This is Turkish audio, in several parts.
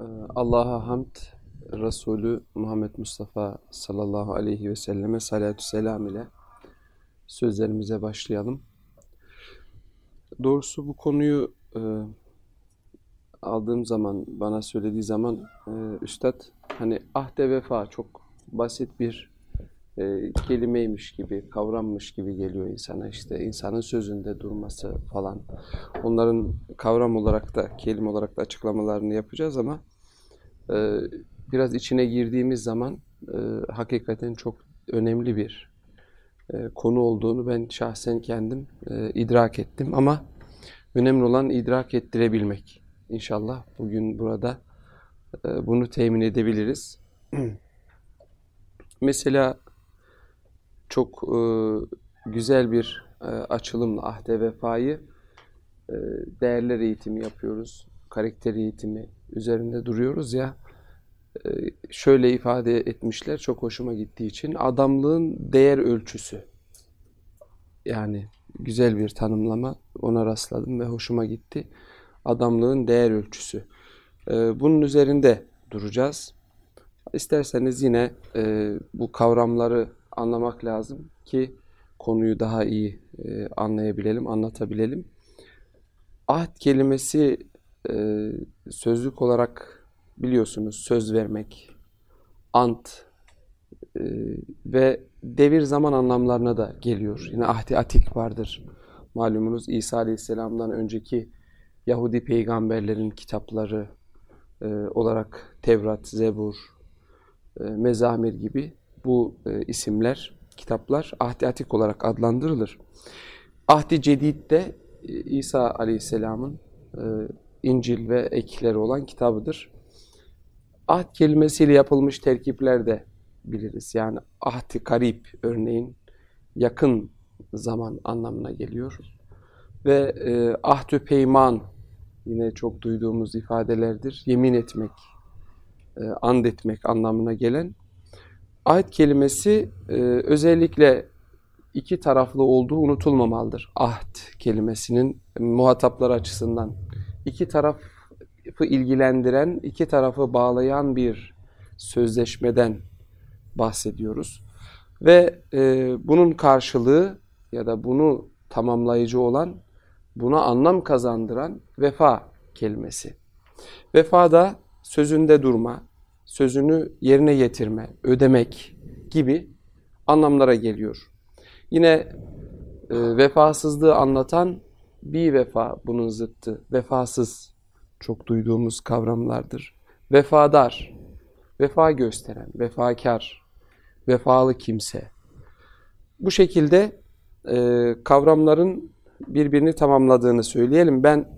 Ee, Allah'a hamd, Resulü Muhammed Mustafa sallallahu aleyhi ve selleme salatü selam ile sözlerimize başlayalım. Doğrusu bu konuyu e, aldığım zaman, bana söylediği zaman e, Üstad hani ahde vefa çok basit bir e, kelimeymiş gibi, kavrammış gibi geliyor insana. işte insanın sözünde durması falan. Onların kavram olarak da, kelime olarak da açıklamalarını yapacağız ama biraz içine girdiğimiz zaman e, hakikaten çok önemli bir e, konu olduğunu ben şahsen kendim e, idrak ettim. Ama önemli olan idrak ettirebilmek. İnşallah bugün burada bunu temin edebiliriz. Mesela çok güzel bir açılımla ahde vefayı değerler eğitimi yapıyoruz. Karakter eğitimi üzerinde duruyoruz ya. E, şöyle ifade etmişler çok hoşuma gittiği için adamlığın değer ölçüsü. Yani güzel bir tanımlama ona rastladım ve hoşuma gitti. Adamlığın değer ölçüsü. E, bunun üzerinde duracağız. İsterseniz yine e, bu kavramları anlamak lazım ki konuyu daha iyi anlayabilelim, anlatabilelim. Ahd kelimesi e, sözlük olarak biliyorsunuz söz vermek, ant e, ve devir zaman anlamlarına da geliyor. Yine ahdi atik vardır. Malumunuz İsa Aleyhisselam'dan önceki Yahudi peygamberlerin kitapları e, olarak Tevrat, Zebur, e, Mezamir gibi bu e, isimler, kitaplar ahdi atik olarak adlandırılır. Ahdi Cedid de İsa Aleyhisselam'ın İncil ve ekleri olan kitabıdır. Ahd kelimesiyle yapılmış terkipler de biliriz. Yani ahdi karip örneğin yakın zaman anlamına geliyor. Ve e, ahdü peyman yine çok duyduğumuz ifadelerdir. Yemin etmek, e, and etmek anlamına gelen Ahd kelimesi e, özellikle iki taraflı olduğu unutulmamalıdır. Ahd kelimesinin muhataplar açısından iki tarafı ilgilendiren, iki tarafı bağlayan bir sözleşmeden bahsediyoruz. Ve e, bunun karşılığı ya da bunu tamamlayıcı olan, buna anlam kazandıran vefa kelimesi. Vefa da sözünde durma, sözünü yerine getirme, ödemek gibi anlamlara geliyor. Yine e, vefasızlığı anlatan bir vefa bunun zıttı. Vefasız çok duyduğumuz kavramlardır. Vefadar, vefa gösteren, vefakar, vefalı kimse. Bu şekilde e, kavramların birbirini tamamladığını söyleyelim. Ben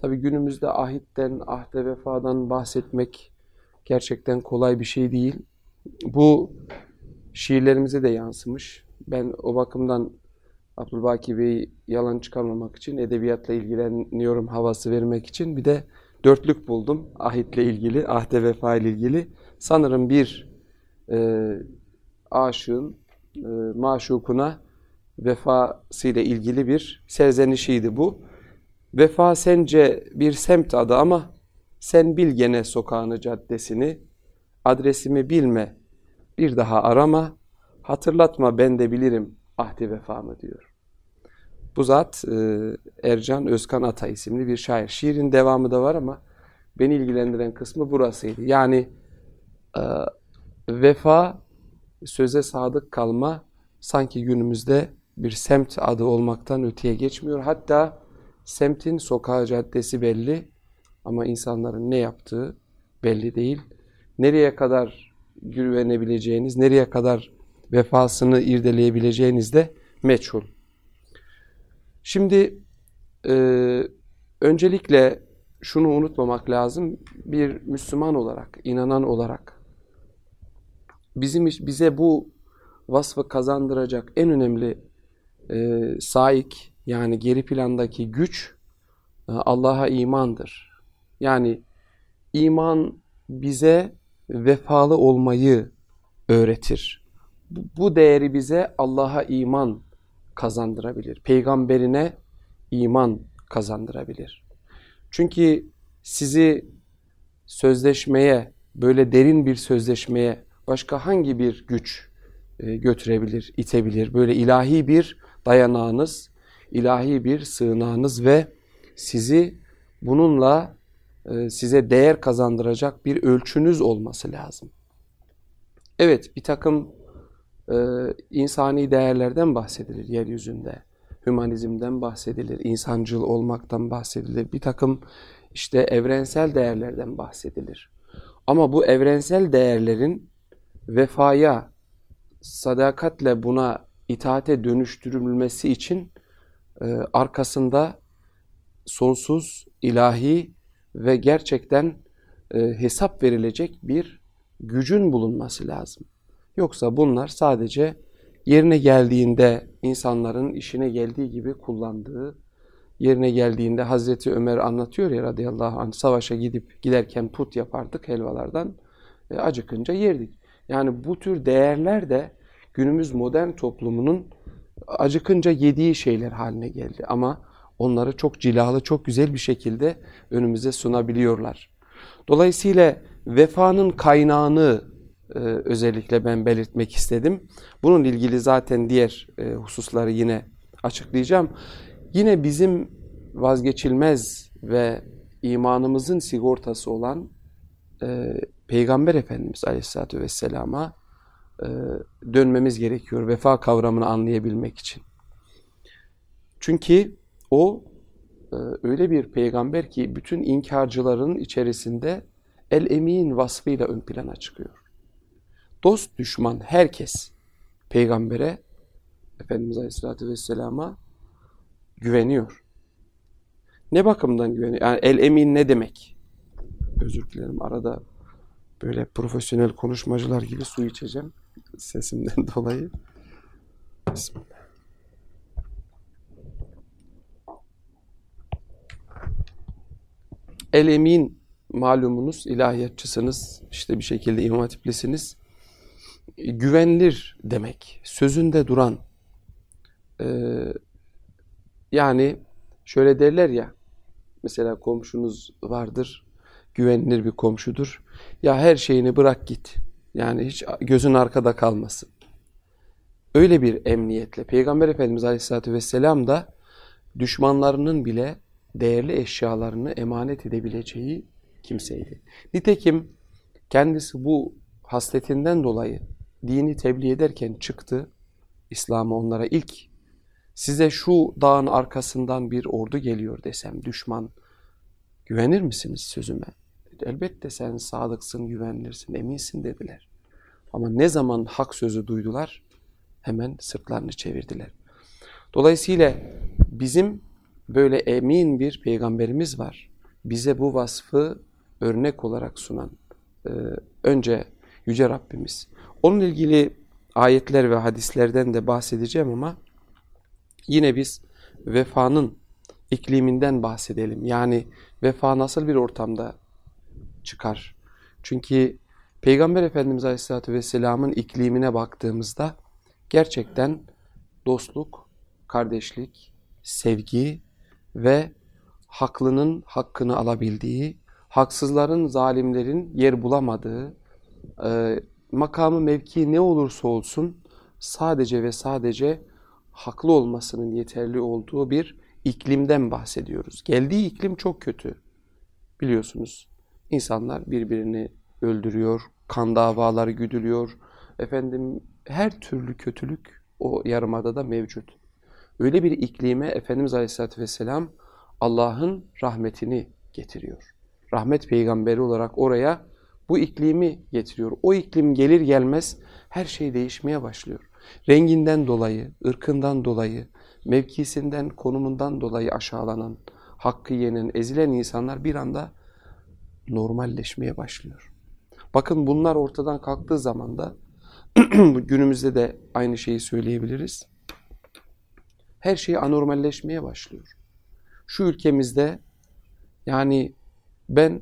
tabi günümüzde ahitten, ahde vefadan bahsetmek gerçekten kolay bir şey değil. Bu şiirlerimize de yansımış. Ben o bakımdan Abdülbaki Bey'i yalan çıkarmamak için, edebiyatla ilgileniyorum havası vermek için bir de dörtlük buldum ahitle ilgili, ahde vefa ile ilgili. Sanırım bir e, aşığın e, maşukuna vefasıyla ilgili bir serzenişiydi bu. Vefa sence bir semt adı ama sen bil gene sokağını caddesini, adresimi bilme, bir daha arama, hatırlatma ben de bilirim ahdi vefamı diyor. Bu zat e, Ercan Özkan Ata isimli bir şair. Şiirin devamı da var ama beni ilgilendiren kısmı burasıydı. Yani e, vefa, söze sadık kalma sanki günümüzde bir semt adı olmaktan öteye geçmiyor. Hatta semtin sokağı caddesi belli ama insanların ne yaptığı belli değil. Nereye kadar güvenebileceğiniz, nereye kadar vefasını irdeleyebileceğiniz de meçhul. Şimdi e, öncelikle şunu unutmamak lazım. Bir Müslüman olarak, inanan olarak bizim bize bu vasfı kazandıracak en önemli e, saik yani geri plandaki güç e, Allah'a imandır. Yani iman bize vefalı olmayı öğretir. Bu değeri bize Allah'a iman kazandırabilir. Peygamberine iman kazandırabilir. Çünkü sizi sözleşmeye, böyle derin bir sözleşmeye başka hangi bir güç e, götürebilir, itebilir? Böyle ilahi bir dayanağınız, ilahi bir sığınağınız ve sizi bununla e, size değer kazandıracak bir ölçünüz olması lazım. Evet bir takım e, insani değerlerden bahsedilir yeryüzünde. Hümanizmden bahsedilir, insancıl olmaktan bahsedilir. Bir takım işte evrensel değerlerden bahsedilir. Ama bu evrensel değerlerin vefaya, sadakatle buna itaate dönüştürülmesi için e, arkasında sonsuz, ilahi ve gerçekten e, hesap verilecek bir gücün bulunması lazım. Yoksa bunlar sadece yerine geldiğinde insanların işine geldiği gibi kullandığı, yerine geldiğinde Hazreti Ömer anlatıyor ya radıyallahu anh savaşa gidip giderken put yapardık helvalardan e, acıkınca yerdik. Yani bu tür değerler de günümüz modern toplumunun acıkınca yediği şeyler haline geldi. Ama onları çok cilalı, çok güzel bir şekilde önümüze sunabiliyorlar. Dolayısıyla vefanın kaynağını e, özellikle ben belirtmek istedim. Bunun ilgili zaten diğer e, hususları yine açıklayacağım. Yine bizim vazgeçilmez ve imanımızın sigortası olan e, Peygamber Efendimiz Aleyhisselatü Vesselam'a e, dönmemiz gerekiyor vefa kavramını anlayabilmek için. Çünkü o e, öyle bir peygamber ki bütün inkarcıların içerisinde el-emin vasfıyla ön plana çıkıyor. Dost düşman herkes peygambere Efendimiz Aleyhisselatü Vesselam'a güveniyor. Ne bakımdan güveniyor? Yani el-emin ne demek? Özür dilerim arada böyle profesyonel konuşmacılar gibi su içeceğim sesimden dolayı. Bismillah. El-Emin malumunuz ilahiyatçısınız, işte bir şekilde imam hatiplisiniz. Güvenilir demek, sözünde duran. Ee, yani şöyle derler ya, mesela komşunuz vardır, güvenilir bir komşudur. Ya her şeyini bırak git. Yani hiç gözün arkada kalmasın. Öyle bir emniyetle Peygamber Efendimiz Aleyhisselatü Vesselam da düşmanlarının bile değerli eşyalarını emanet edebileceği kimseydi. Nitekim kendisi bu hasletinden dolayı dini tebliğ ederken çıktı. İslam'ı onlara ilk size şu dağın arkasından bir ordu geliyor desem düşman güvenir misiniz sözüme? Elbette sen sadıksın, güvenilirsin, eminsin dediler. Ama ne zaman hak sözü duydular hemen sırtlarını çevirdiler. Dolayısıyla bizim böyle emin bir peygamberimiz var. Bize bu vasfı örnek olarak sunan önce Yüce Rabbimiz. Onun ilgili ayetler ve hadislerden de bahsedeceğim ama yine biz vefanın ikliminden bahsedelim. Yani vefa nasıl bir ortamda çıkar? Çünkü Peygamber Efendimiz Aleyhisselatü Vesselam'ın iklimine baktığımızda gerçekten dostluk, kardeşlik, sevgi ve haklının hakkını alabildiği, haksızların, zalimlerin yer bulamadığı, e, makamı mevki ne olursa olsun sadece ve sadece haklı olmasının yeterli olduğu bir iklimden bahsediyoruz. Geldiği iklim çok kötü. Biliyorsunuz insanlar birbirini öldürüyor, kan davaları güdülüyor. Efendim her türlü kötülük o yarımada da mevcut. Öyle bir iklime Efendimiz Aleyhisselatü Vesselam Allah'ın rahmetini getiriyor. Rahmet peygamberi olarak oraya bu iklimi getiriyor. O iklim gelir gelmez her şey değişmeye başlıyor. Renginden dolayı, ırkından dolayı, mevkisinden, konumundan dolayı aşağılanan, hakkı yenen, ezilen insanlar bir anda normalleşmeye başlıyor. Bakın bunlar ortadan kalktığı zaman da günümüzde de aynı şeyi söyleyebiliriz. Her şey anormalleşmeye başlıyor. Şu ülkemizde yani ben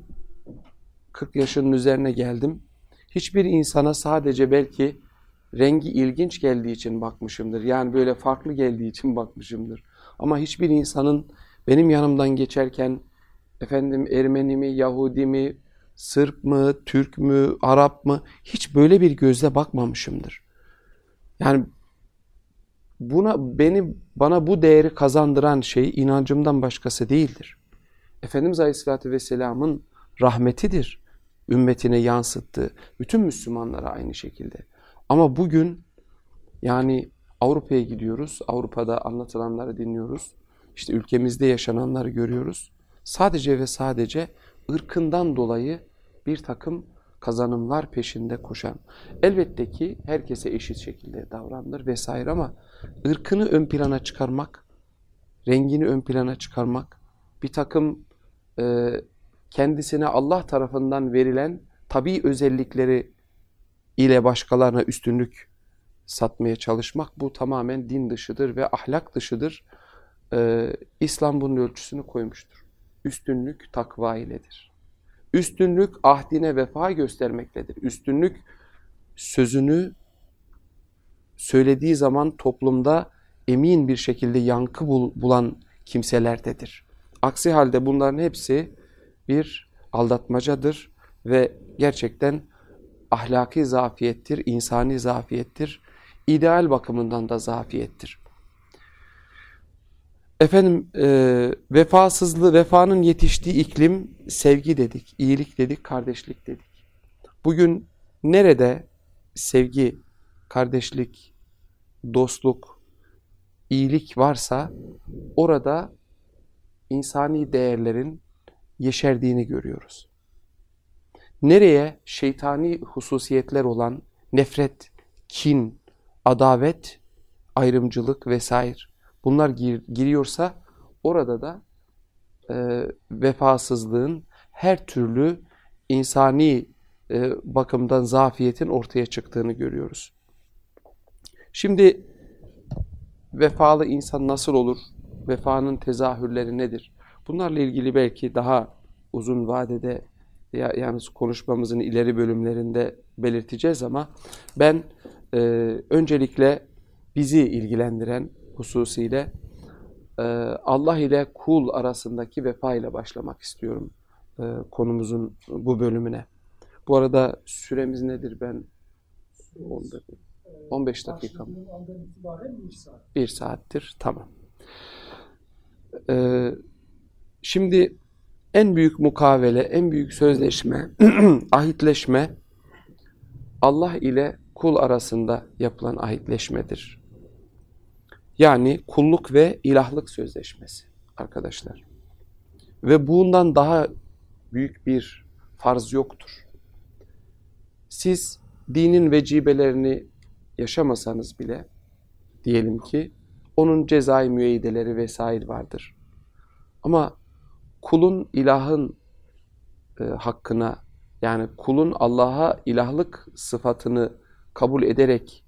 40 yaşının üzerine geldim. Hiçbir insana sadece belki rengi ilginç geldiği için bakmışımdır. Yani böyle farklı geldiği için bakmışımdır. Ama hiçbir insanın benim yanımdan geçerken efendim Ermeni mi, Yahudi mi, Sırp mı, Türk mü, Arap mı hiç böyle bir gözle bakmamışımdır. Yani buna beni bana bu değeri kazandıran şey inancımdan başkası değildir. Efendimiz Aleyhisselatü Vesselam'ın rahmetidir. Ümmetine yansıttı. Bütün Müslümanlara aynı şekilde. Ama bugün yani Avrupa'ya gidiyoruz. Avrupa'da anlatılanları dinliyoruz. İşte ülkemizde yaşananları görüyoruz. Sadece ve sadece ırkından dolayı bir takım kazanımlar peşinde koşan. Elbette ki herkese eşit şekilde davranılır vesaire ama ırkını ön plana çıkarmak, rengini ön plana çıkarmak, bir takım e, kendisine Allah tarafından verilen tabi özellikleri ile başkalarına üstünlük satmaya çalışmak bu tamamen din dışıdır ve ahlak dışıdır. Ee, İslam bunun ölçüsünü koymuştur. Üstünlük takva iledir. Üstünlük ahdine vefa göstermektedir. Üstünlük sözünü söylediği zaman toplumda emin bir şekilde yankı bul bulan kimselerdedir. Aksi halde bunların hepsi bir aldatmacadır ve gerçekten ahlaki zafiyettir, insani zafiyettir, ideal bakımından da zafiyettir. Efendim e, vefasızlığı, vefanın yetiştiği iklim sevgi dedik, iyilik dedik, kardeşlik dedik. Bugün nerede sevgi, kardeşlik, dostluk, iyilik varsa orada insani değerlerin yeşerdiğini görüyoruz. Nereye şeytani hususiyetler olan nefret, kin, adavet, ayrımcılık vesaire bunlar gir, giriyorsa orada da e, vefasızlığın her türlü insani e, bakımdan zafiyetin ortaya çıktığını görüyoruz. Şimdi vefalı insan nasıl olur? Vefanın tezahürleri nedir? Bunlarla ilgili belki daha uzun vadede ya, yani konuşmamızın ileri bölümlerinde belirteceğiz ama ben e, öncelikle bizi ilgilendiren hususiyle e, Allah ile kul arasındaki vefa ile başlamak istiyorum e, konumuzun bu bölümüne. Bu arada süremiz nedir ben? 15 dakika mı? Bir saattir. Tamam. Ee, şimdi en büyük mukavele, en büyük sözleşme, ahitleşme Allah ile kul arasında yapılan ahitleşmedir. Yani kulluk ve ilahlık sözleşmesi arkadaşlar. Ve bundan daha büyük bir farz yoktur. Siz dinin vecibelerini yaşamasanız bile diyelim ki onun cezai müeyyideleri vesaire vardır. Ama kulun ilahın e, hakkına yani kulun Allah'a ilahlık sıfatını kabul ederek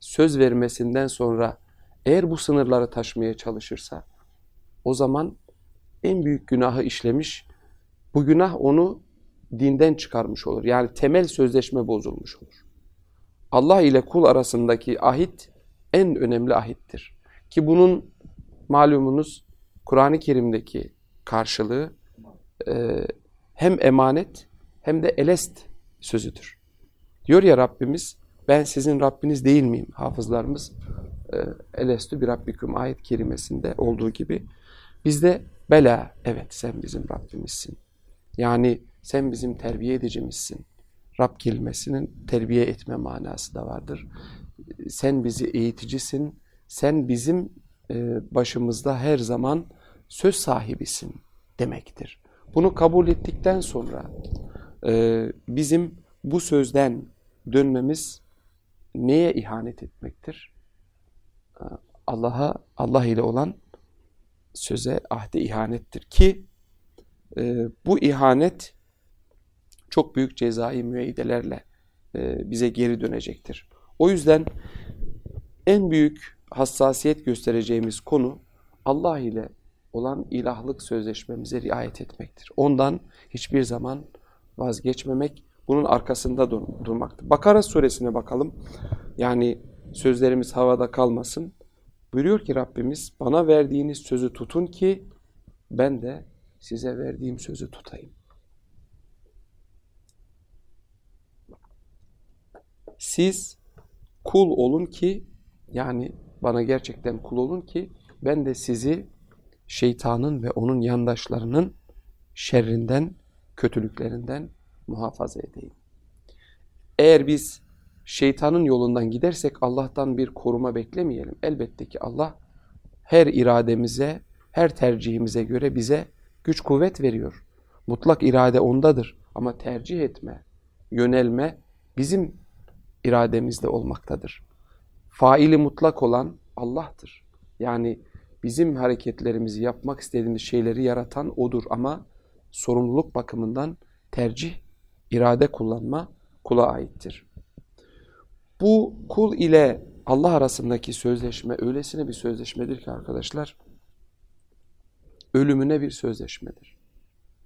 söz vermesinden sonra eğer bu sınırları taşmaya çalışırsa o zaman en büyük günahı işlemiş. Bu günah onu dinden çıkarmış olur. Yani temel sözleşme bozulmuş olur. Allah ile kul arasındaki ahit en önemli ahittir. Ki bunun malumunuz Kur'an-ı Kerim'deki karşılığı e, hem emanet hem de elest sözüdür. Diyor ya Rabbimiz ben sizin Rabbiniz değil miyim? Hafızlarımız e, elestü bir Rabbiküm ayet kerimesinde olduğu gibi bizde bela evet sen bizim Rabbimizsin. Yani sen bizim terbiye edicimizsin. Rab kelimesinin terbiye etme manası da vardır. Sen bizi eğiticisin. Sen bizim e, başımızda her zaman söz sahibisin demektir. Bunu kabul ettikten sonra e, bizim bu sözden dönmemiz neye ihanet etmektir? Allah'a, Allah ile olan söze, ahde ihanettir ki e, bu ihanet çok büyük cezai müeyyidelerle e, bize geri dönecektir. O yüzden en büyük hassasiyet göstereceğimiz konu Allah ile olan ilahlık sözleşmemize riayet etmektir. Ondan hiçbir zaman vazgeçmemek, bunun arkasında dur durmaktır. Bakara suresine bakalım. Yani sözlerimiz havada kalmasın. Buyuruyor ki Rabbimiz bana verdiğiniz sözü tutun ki ben de size verdiğim sözü tutayım. Siz kul olun ki yani bana gerçekten kul olun ki ben de sizi şeytanın ve onun yandaşlarının şerrinden, kötülüklerinden muhafaza edeyim. Eğer biz şeytanın yolundan gidersek Allah'tan bir koruma beklemeyelim. Elbette ki Allah her irademize, her tercihimize göre bize güç kuvvet veriyor. Mutlak irade ondadır ama tercih etme, yönelme bizim irademizde olmaktadır. Faili mutlak olan Allah'tır. Yani bizim hareketlerimizi yapmak istediğimiz şeyleri yaratan O'dur ama sorumluluk bakımından tercih, irade kullanma kula aittir. Bu kul ile Allah arasındaki sözleşme öylesine bir sözleşmedir ki arkadaşlar, ölümüne bir sözleşmedir.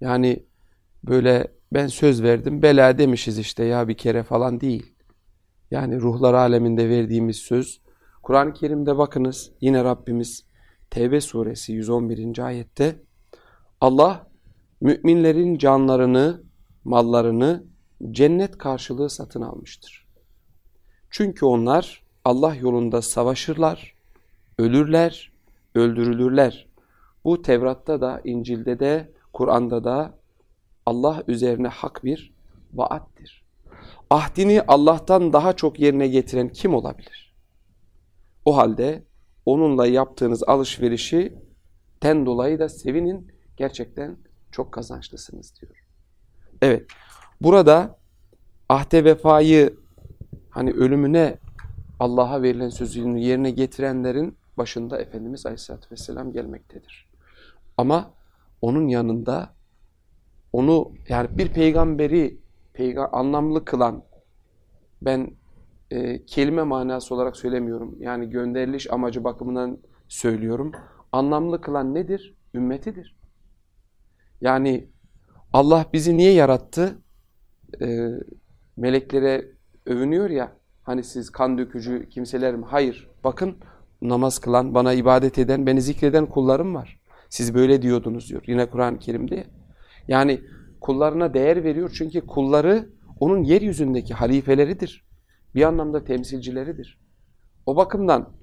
Yani böyle ben söz verdim bela demişiz işte ya bir kere falan değil. Yani ruhlar aleminde verdiğimiz söz. Kur'an-ı Kerim'de bakınız yine Rabbimiz Tevbe suresi 111. ayette Allah müminlerin canlarını, mallarını cennet karşılığı satın almıştır. Çünkü onlar Allah yolunda savaşırlar, ölürler, öldürülürler. Bu Tevrat'ta da, İncil'de de, Kur'an'da da Allah üzerine hak bir vaattir. Ahdini Allah'tan daha çok yerine getiren kim olabilir? O halde onunla yaptığınız alışverişi ten dolayı da sevinin gerçekten çok kazançlısınız diyor. Evet burada ahde vefayı hani ölümüne Allah'a verilen sözünü yerine getirenlerin başında Efendimiz Aleyhisselatü Vesselam gelmektedir. Ama onun yanında onu yani bir peygamberi peyga anlamlı kılan ben e, kelime manası olarak söylemiyorum. Yani gönderiliş amacı bakımından söylüyorum. Anlamlı kılan nedir? Ümmetidir. Yani Allah bizi niye yarattı? E, meleklere övünüyor ya hani siz kan dökücü kimseler mi? Hayır. Bakın namaz kılan, bana ibadet eden, beni zikreden kullarım var. Siz böyle diyordunuz diyor. Yine Kur'an-ı Kerim'de. Yani kullarına değer veriyor çünkü kulları onun yeryüzündeki halifeleridir. Bir anlamda temsilcileridir. O bakımdan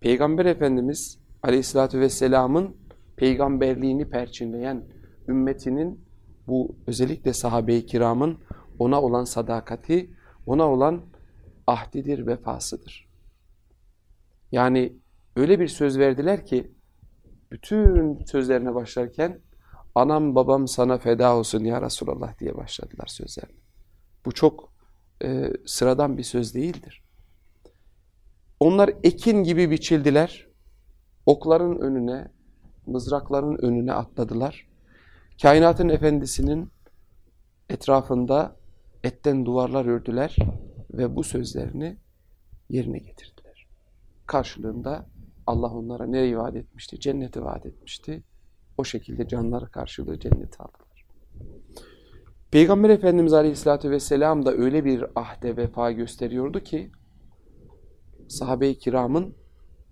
Peygamber Efendimiz Aleyhisselatü Vesselam'ın peygamberliğini perçinleyen ümmetinin bu özellikle sahabe-i kiramın ona olan sadakati, ona olan ahdidir, vefasıdır. Yani öyle bir söz verdiler ki bütün sözlerine başlarken anam babam sana feda olsun ya Resulallah diye başladılar sözlerine. Bu çok e, sıradan bir söz değildir. Onlar ekin gibi biçildiler, okların önüne, mızrakların önüne atladılar. Kainatın efendisinin etrafında etten duvarlar ördüler ve bu sözlerini yerine getirdiler. Karşılığında Allah onlara ne vaat etmişti? Cenneti vaat etmişti. O şekilde canları karşılığı cenneti aldılar. Peygamber Efendimiz Aleyhisselatü Vesselam da öyle bir ahde vefa gösteriyordu ki sahabe-i kiramın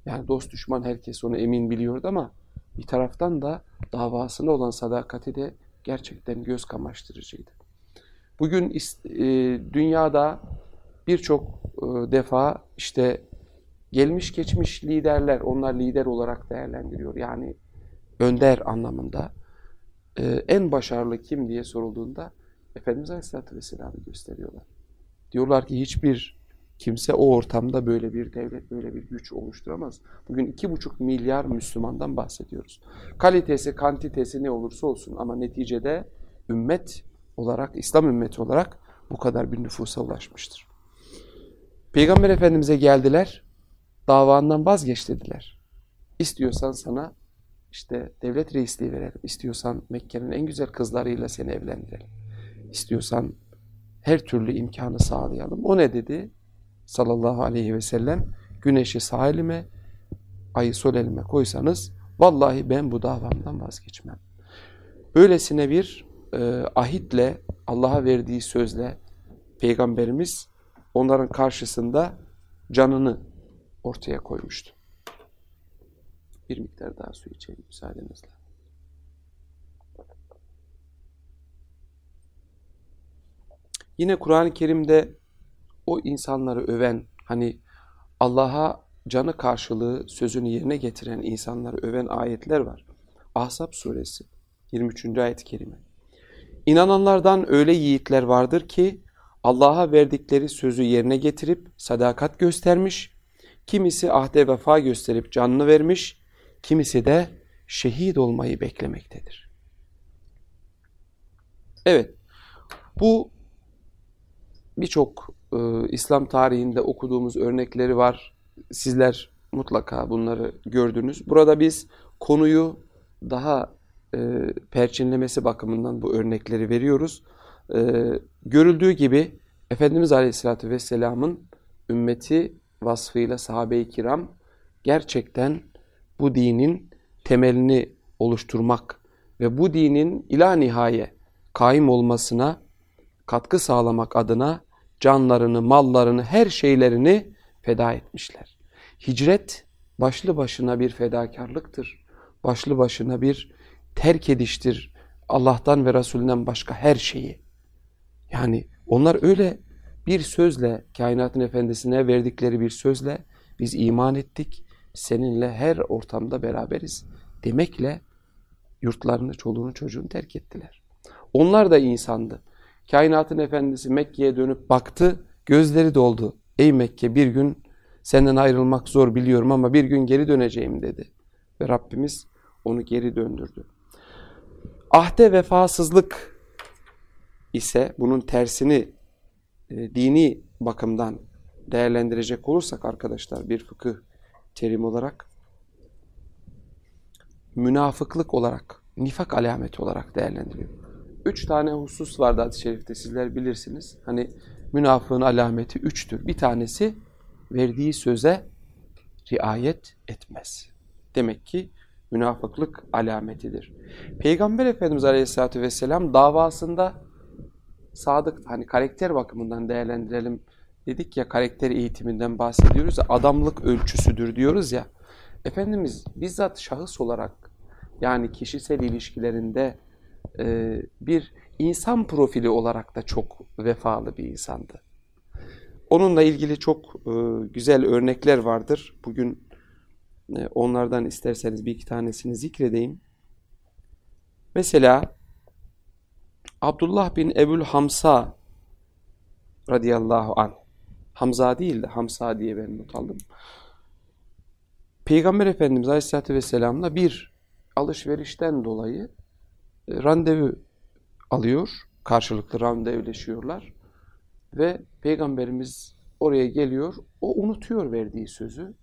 yani dost düşman herkes onu emin biliyordu ama bir taraftan da davasına olan sadakati de gerçekten göz kamaştırıcıydı. Bugün e, dünyada birçok e, defa işte gelmiş geçmiş liderler, onlar lider olarak değerlendiriyor. Yani önder anlamında. E, en başarılı kim diye sorulduğunda Efendimiz Aleyhisselatü Vesselam'ı gösteriyorlar. Diyorlar ki hiçbir kimse o ortamda böyle bir devlet, böyle bir güç oluşturamaz. Bugün iki buçuk milyar Müslümandan bahsediyoruz. Kalitesi, kantitesi ne olursa olsun ama neticede ümmet olarak, İslam ümmeti olarak bu kadar bir nüfusa ulaşmıştır. Peygamber Efendimiz'e geldiler, davandan vazgeç dediler. İstiyorsan sana işte devlet reisliği verelim, istiyorsan Mekke'nin en güzel kızlarıyla seni evlendirelim, istiyorsan her türlü imkanı sağlayalım. O ne dedi? Sallallahu aleyhi ve sellem, güneşi sağ elime, ayı sol elime koysanız, vallahi ben bu davamdan vazgeçmem. Öylesine bir e, ahitle, Allah'a verdiği sözle Peygamberimiz onların karşısında canını ortaya koymuştu. Bir miktar daha su içelim müsaadenizle. Yine Kur'an-ı Kerim'de o insanları öven, hani Allah'a canı karşılığı sözünü yerine getiren insanları öven ayetler var. Ahzab suresi 23. ayet-i kerime. İnananlardan öyle yiğitler vardır ki Allah'a verdikleri sözü yerine getirip sadakat göstermiş, kimisi ahde vefa gösterip canını vermiş, kimisi de şehit olmayı beklemektedir. Evet, bu birçok e, İslam tarihinde okuduğumuz örnekleri var. Sizler mutlaka bunları gördünüz. Burada biz konuyu daha e, perçinlemesi bakımından bu örnekleri veriyoruz. E, görüldüğü gibi Efendimiz Aleyhisselatü Vesselam'ın ümmeti vasfıyla sahabe-i kiram gerçekten bu dinin temelini oluşturmak ve bu dinin ila nihaye kaim olmasına katkı sağlamak adına canlarını, mallarını, her şeylerini feda etmişler. Hicret başlı başına bir fedakarlıktır. Başlı başına bir terk ediştir. Allah'tan ve Resulünden başka her şeyi. Yani onlar öyle bir sözle, kainatın efendisine verdikleri bir sözle biz iman ettik, seninle her ortamda beraberiz demekle yurtlarını, çoluğunu, çocuğunu terk ettiler. Onlar da insandı. Kainatın efendisi Mekke'ye dönüp baktı, gözleri doldu. Ey Mekke bir gün senden ayrılmak zor biliyorum ama bir gün geri döneceğim dedi. Ve Rabbimiz onu geri döndürdü. Ahde vefasızlık ise bunun tersini e, dini bakımdan değerlendirecek olursak arkadaşlar bir fıkıh terim olarak münafıklık olarak, nifak alameti olarak değerlendiriyor. Üç tane husus vardı hadis-i şerifte sizler bilirsiniz. Hani münafığın alameti üçtür. Bir tanesi verdiği söze riayet etmez. Demek ki münafıklık alametidir. Peygamber Efendimiz Aleyhisselatü Vesselam davasında sadık, hani karakter bakımından değerlendirelim dedik ya karakter eğitiminden bahsediyoruz ya adamlık ölçüsüdür diyoruz ya. Efendimiz bizzat şahıs olarak yani kişisel ilişkilerinde e, bir insan profili olarak da çok vefalı bir insandı. Onunla ilgili çok e, güzel örnekler vardır. Bugün e, onlardan isterseniz bir iki tanesini zikredeyim. Mesela Abdullah bin Ebul Hamsa radıyallahu an. Hamza değil de Hamsa diye ben not aldım. Peygamber Efendimiz Aleyhisselatü Vesselam'la bir alışverişten dolayı randevu alıyor. Karşılıklı randevuleşiyorlar. Ve Peygamberimiz oraya geliyor. O unutuyor verdiği sözü.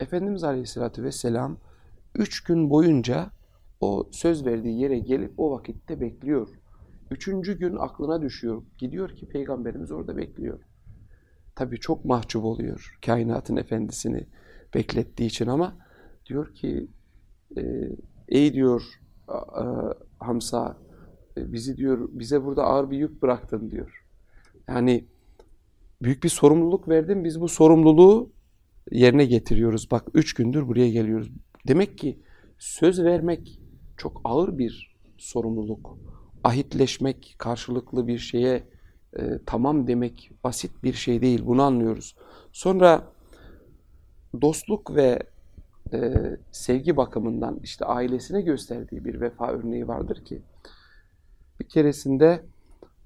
Efendimiz Aleyhisselatü Vesselam üç gün boyunca o söz verdiği yere gelip o vakitte bekliyor. Üçüncü gün aklına düşüyor. Gidiyor ki Peygamberimiz orada bekliyor. Tabii çok mahcup oluyor kainatın efendisini beklettiği için ama diyor ki e, ey diyor Hamsa e, bizi diyor bize burada ağır bir yük bıraktın diyor. Yani büyük bir sorumluluk verdin biz bu sorumluluğu yerine getiriyoruz. Bak üç gündür buraya geliyoruz. Demek ki söz vermek çok ağır bir sorumluluk. Ahitleşmek, karşılıklı bir şeye e, tamam demek basit bir şey değil. Bunu anlıyoruz. Sonra dostluk ve e, sevgi bakımından işte ailesine gösterdiği bir vefa örneği vardır ki bir keresinde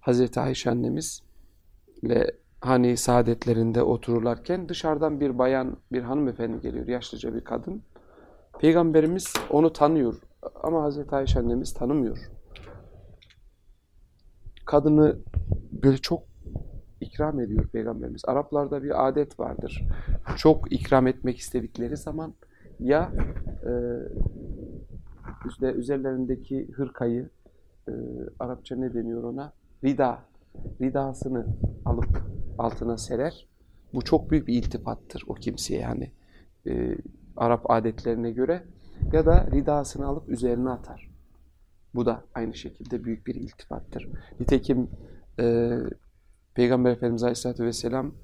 Hazreti Ayşe annemizle hani saadetlerinde otururlarken dışarıdan bir bayan, bir hanımefendi geliyor, yaşlıca bir kadın. Peygamberimiz onu tanıyor ama Hazreti Ayşe annemiz tanımıyor. Kadını böyle çok ikram ediyor Peygamberimiz. Araplarda bir adet vardır. Çok ikram etmek istedikleri zaman ya e, üzerlerindeki hırkayı e, Arapça ne deniyor ona? Rida. Ridasını alıp altına serer. Bu çok büyük bir iltifattır o kimseye yani e, Arap adetlerine göre. Ya da ridasını alıp üzerine atar. Bu da aynı şekilde büyük bir iltifattır. Nitekim e, Peygamber Efendimiz Aleyhisselatü Vesselam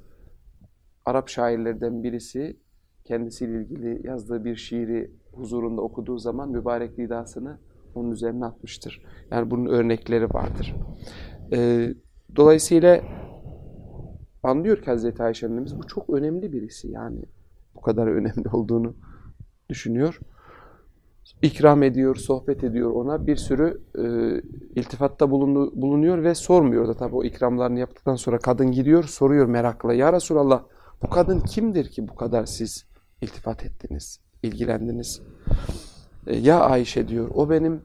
Arap şairlerden birisi kendisiyle ilgili yazdığı bir şiiri huzurunda okuduğu zaman mübarek lidasını onun üzerine atmıştır. Yani bunun örnekleri vardır. Ee, dolayısıyla anlıyor ki Hazreti Ayşe annemiz bu çok önemli birisi yani bu kadar önemli olduğunu düşünüyor. İkram ediyor, sohbet ediyor ona. Bir sürü e, iltifatta bulundu, bulunuyor ve sormuyor da tabii o ikramlarını yaptıktan sonra kadın gidiyor soruyor merakla. Ya Resulallah bu kadın kimdir ki bu kadar siz iltifat ettiniz, ilgilendiniz? E, ya Ayşe diyor o benim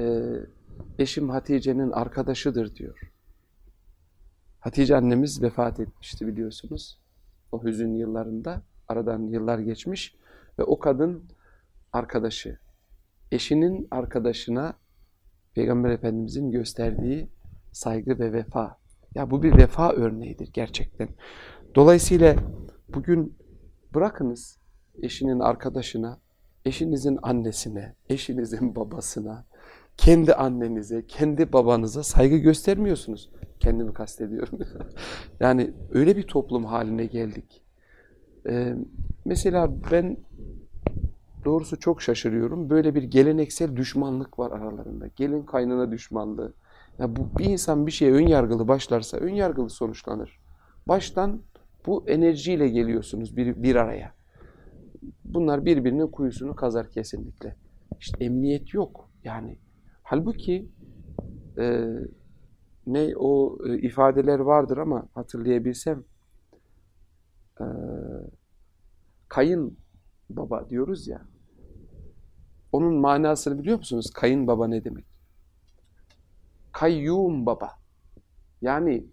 e, eşim Hatice'nin arkadaşıdır diyor. Hatice annemiz vefat etmişti biliyorsunuz. O hüzün yıllarında aradan yıllar geçmiş ve o kadın arkadaşı, eşinin arkadaşına Peygamber Efendimizin gösterdiği saygı ve vefa. Ya bu bir vefa örneğidir gerçekten. Dolayısıyla bugün bırakınız eşinin arkadaşına, eşinizin annesine, eşinizin babasına, kendi annenize, kendi babanıza saygı göstermiyorsunuz. Kendimi kastediyorum. yani öyle bir toplum haline geldik. Ee, mesela ben doğrusu çok şaşırıyorum. Böyle bir geleneksel düşmanlık var aralarında. Gelin kaynana düşmanlığı. Ya bu bir insan bir şeye ön yargılı başlarsa ön yargılı sonuçlanır. Baştan bu enerjiyle geliyorsunuz bir, bir araya. Bunlar birbirinin kuyusunu kazar kesinlikle. İşte emniyet yok. Yani halbuki e, ne o e, ifadeler vardır ama hatırlayabilsem e, kayın baba diyoruz ya onun manasını biliyor musunuz? Kayın baba ne demek? Kayyum baba. Yani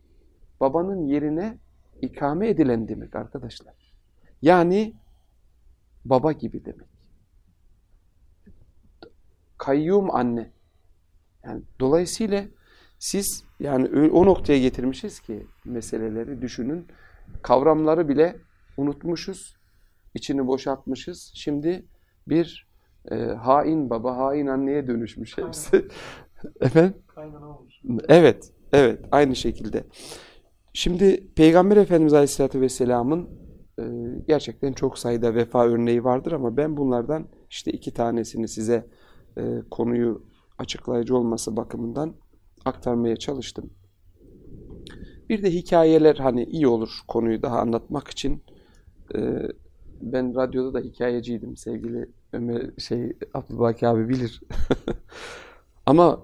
babanın yerine ikame edilen demek arkadaşlar. Yani baba gibi demek. Kayyum anne. Yani dolayısıyla siz yani o noktaya getirmişiz ki meseleleri düşünün. Kavramları bile unutmuşuz. içini boşaltmışız. Şimdi bir e, hain baba, hain anneye dönüşmüş hepsi. Efendim? Evet, evet. Aynı şekilde. Şimdi Peygamber Efendimiz Aleyhisselatü Vesselam'ın e, gerçekten çok sayıda vefa örneği vardır ama ben bunlardan işte iki tanesini size e, konuyu açıklayıcı olması bakımından aktarmaya çalıştım. Bir de hikayeler hani iyi olur konuyu daha anlatmak için. E, ben radyoda da hikayeciydim sevgili Ömer şey Abdülbaki abi bilir. Ama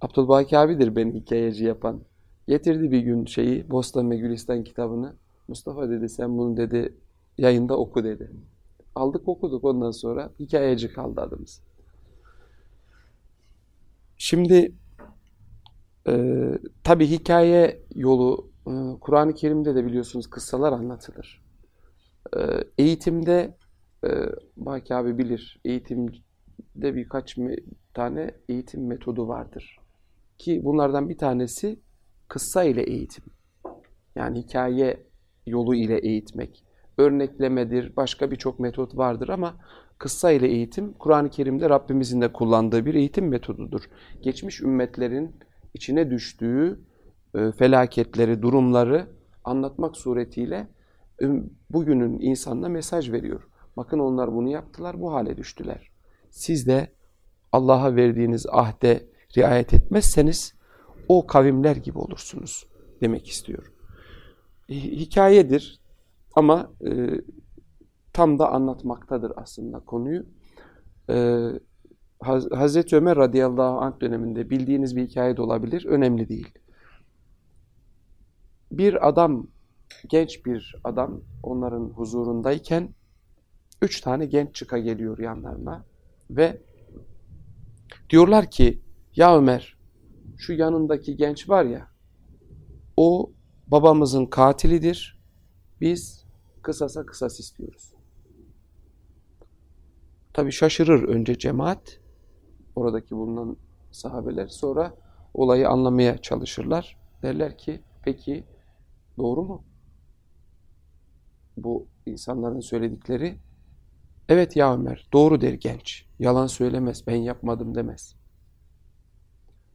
Abdülbaki abidir beni hikayeci yapan. Getirdi bir gün şeyi Bostan ve Gülistan kitabını. Mustafa dedi sen bunu dedi yayında oku dedi. Aldık okuduk ondan sonra hikayeci kaldı adımız. Şimdi e, tabi hikaye yolu e, Kur'an-ı Kerim'de de biliyorsunuz kıssalar anlatılır. E, eğitimde e, Baki abi bilir eğitimde birkaç tane eğitim metodu vardır. Ki bunlardan bir tanesi kıssa ile eğitim. Yani hikaye yolu ile eğitmek. Örneklemedir, başka birçok metot vardır ama kıssa ile eğitim Kur'an-ı Kerim'de Rabbimizin de kullandığı bir eğitim metodudur. Geçmiş ümmetlerin içine düştüğü e, felaketleri, durumları anlatmak suretiyle e, bugünün insanına mesaj veriyor. Bakın onlar bunu yaptılar, bu hale düştüler. Siz de Allah'a verdiğiniz ahde riayet etmezseniz o kavimler gibi olursunuz demek istiyor. Hikayedir ama e, tam da anlatmaktadır aslında konuyu. E, Hazreti Ömer radıyallahu anh döneminde bildiğiniz bir hikaye de olabilir, önemli değil. Bir adam, genç bir adam onların huzurundayken üç tane genç çıka geliyor yanlarına ve diyorlar ki ya Ömer şu yanındaki genç var ya o babamızın katilidir biz kısasa kısas istiyoruz. Tabi şaşırır önce cemaat oradaki bulunan sahabeler sonra olayı anlamaya çalışırlar. Derler ki peki doğru mu? Bu insanların söyledikleri evet ya Ömer doğru der genç. Yalan söylemez ben yapmadım demez.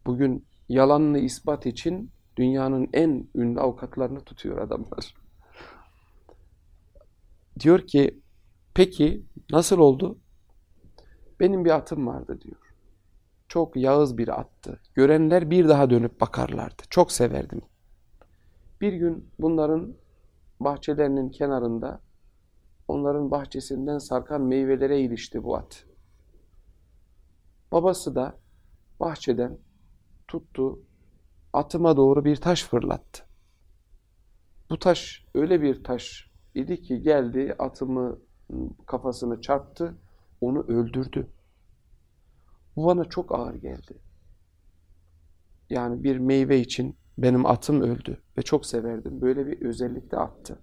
Bugün yalanını ispat için dünyanın en ünlü avukatlarını tutuyor adamlar. Diyor ki peki nasıl oldu? Benim bir atım vardı diyor. Çok yağız bir attı. Görenler bir daha dönüp bakarlardı. Çok severdim. Bir gün bunların bahçelerinin kenarında onların bahçesinden sarkan meyvelere ilişti bu at. Babası da bahçeden tuttu, atıma doğru bir taş fırlattı. Bu taş öyle bir taş idi ki geldi atımı kafasını çarptı, onu öldürdü. Bu bana çok ağır geldi. Yani bir meyve için benim atım öldü ve çok severdim. Böyle bir özellikle attı.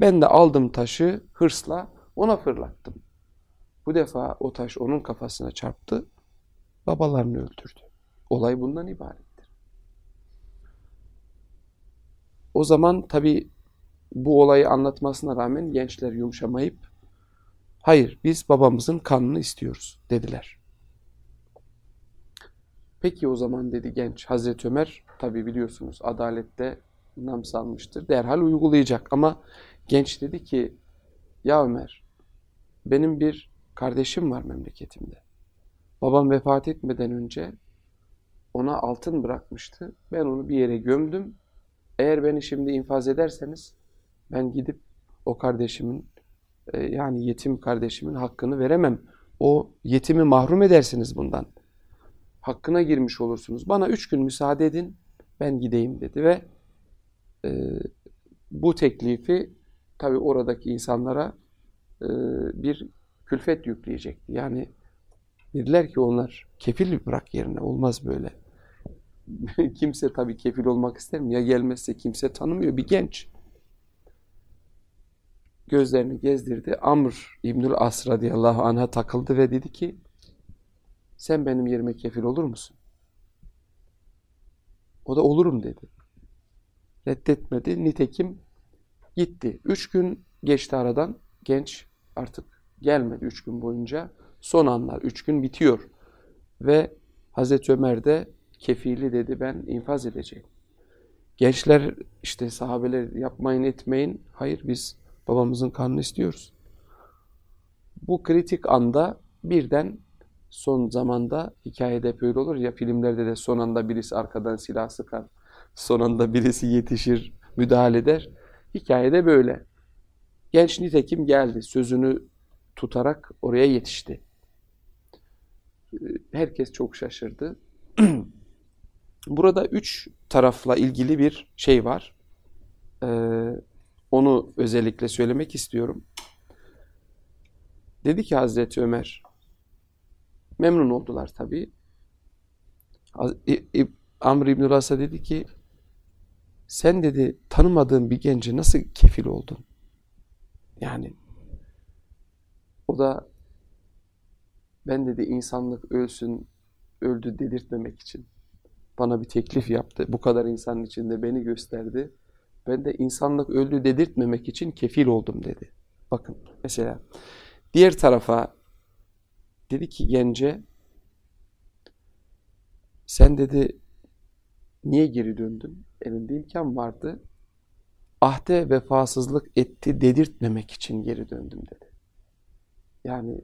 Ben de aldım taşı hırsla ona fırlattım. Bu defa o taş onun kafasına çarptı, babalarını öldürdü. Olay bundan ibarettir. O zaman tabi bu olayı anlatmasına rağmen gençler yumuşamayıp hayır biz babamızın kanını istiyoruz dediler. Peki o zaman dedi genç Hazreti Ömer tabi biliyorsunuz adalette nam salmıştır. Derhal uygulayacak ama genç dedi ki ya Ömer benim bir kardeşim var memleketimde. Babam vefat etmeden önce ona altın bırakmıştı. Ben onu bir yere gömdüm. Eğer beni şimdi infaz ederseniz ben gidip o kardeşimin e, yani yetim kardeşimin hakkını veremem. O yetimi mahrum edersiniz bundan. Hakkına girmiş olursunuz. Bana üç gün müsaade edin ben gideyim dedi ve e, bu teklifi tabi oradaki insanlara e, bir külfet yükleyecekti. Yani dediler ki onlar kefil bırak yerine olmaz böyle. kimse tabii kefil olmak ister mi? Ya gelmezse kimse tanımıyor. Bir genç. Gözlerini gezdirdi. Amr İbnül As radıyallahu anh'a takıldı ve dedi ki sen benim yerime kefil olur musun? O da olurum dedi. Reddetmedi. Nitekim gitti. Üç gün geçti aradan. Genç artık gelmedi üç gün boyunca. Son anlar. Üç gün bitiyor. Ve Hazreti Ömer de kefili dedi ben infaz edeceğim. Gençler işte sahabeler yapmayın etmeyin. Hayır biz babamızın kanını istiyoruz. Bu kritik anda birden son zamanda hikayede böyle olur ya filmlerde de son anda birisi arkadan silah sıkar. Son anda birisi yetişir, müdahale eder. Hikayede böyle. Genç nitekim geldi. Sözünü tutarak oraya yetişti. Herkes çok şaşırdı. Burada üç tarafla ilgili bir şey var. Ee, onu özellikle söylemek istiyorum. Dedi ki Hazreti Ömer, memnun oldular tabii. Amr İbn Ras'a dedi ki, sen dedi tanımadığın bir gence nasıl kefil oldun? Yani o da ben dedi insanlık ölsün, öldü dedirtmemek için bana bir teklif yaptı. Bu kadar insanın içinde beni gösterdi. Ben de insanlık öldü dedirtmemek için kefil oldum dedi. Bakın mesela diğer tarafa dedi ki gence sen dedi niye geri döndün? Elinde imkan vardı. Ahde vefasızlık etti dedirtmemek için geri döndüm dedi. Yani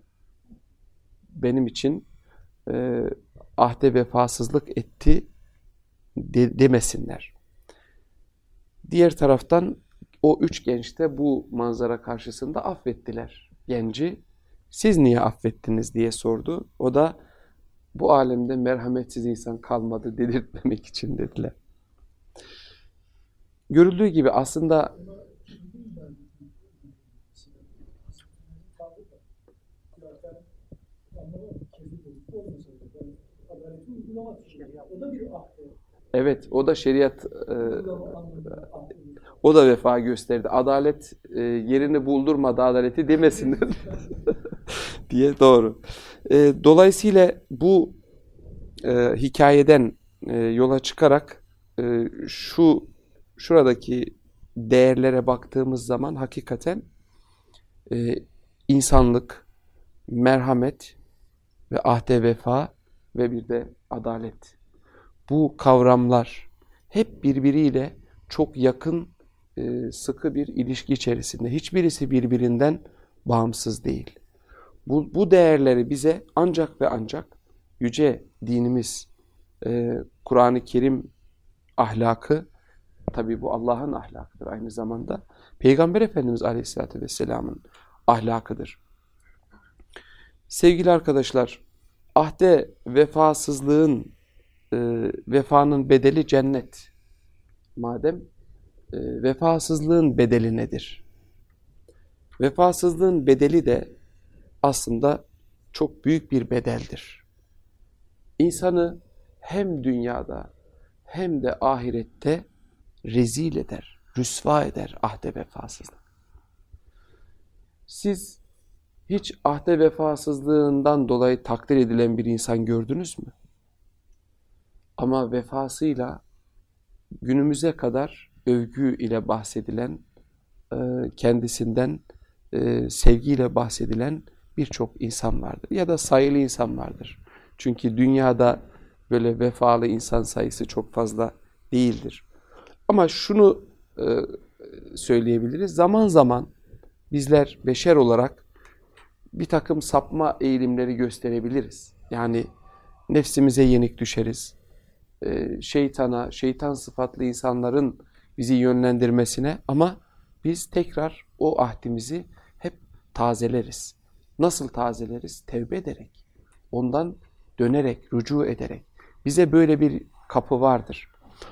benim için e, ahde vefasızlık etti de, demesinler. Diğer taraftan o üç genç de bu manzara karşısında affettiler genci. Siz niye affettiniz diye sordu. O da bu alemde merhametsiz insan kalmadı dedirtmemek için dediler. Görüldüğü gibi aslında o da bir Evet, o da şeriat, e, o da vefa gösterdi. Adalet e, yerini buldurmadı adaleti demesinler diye doğru. E, dolayısıyla bu e, hikayeden e, yola çıkarak e, şu şuradaki değerlere baktığımız zaman hakikaten e, insanlık, merhamet ve ahde vefa ve bir de adalet bu kavramlar hep birbiriyle çok yakın, e, sıkı bir ilişki içerisinde. Hiçbirisi birbirinden bağımsız değil. Bu, bu değerleri bize ancak ve ancak yüce dinimiz, e, Kur'an-ı Kerim ahlakı Tabi bu Allah'ın ahlakıdır aynı zamanda. Peygamber Efendimiz Aleyhisselatü Vesselam'ın ahlakıdır. Sevgili arkadaşlar, ahde vefasızlığın, e, vefanın bedeli cennet. Madem e, vefasızlığın bedeli nedir? Vefasızlığın bedeli de aslında çok büyük bir bedeldir. İnsanı hem dünyada hem de ahirette rezil eder, rüsva eder ahde vefasızlık. Siz hiç ahde vefasızlığından dolayı takdir edilen bir insan gördünüz mü? Ama vefasıyla günümüze kadar övgü ile bahsedilen, e, kendisinden e, sevgiyle bahsedilen birçok insan vardır. Ya da sayılı insan vardır. Çünkü dünyada böyle vefalı insan sayısı çok fazla değildir. Ama şunu e, söyleyebiliriz. Zaman zaman bizler beşer olarak bir takım sapma eğilimleri gösterebiliriz. Yani nefsimize yenik düşeriz. E, şeytana, şeytan sıfatlı insanların bizi yönlendirmesine ama biz tekrar o ahdimizi hep tazeleriz. Nasıl tazeleriz? Tevbe ederek, ondan dönerek, rücu ederek. Bize böyle bir kapı vardır.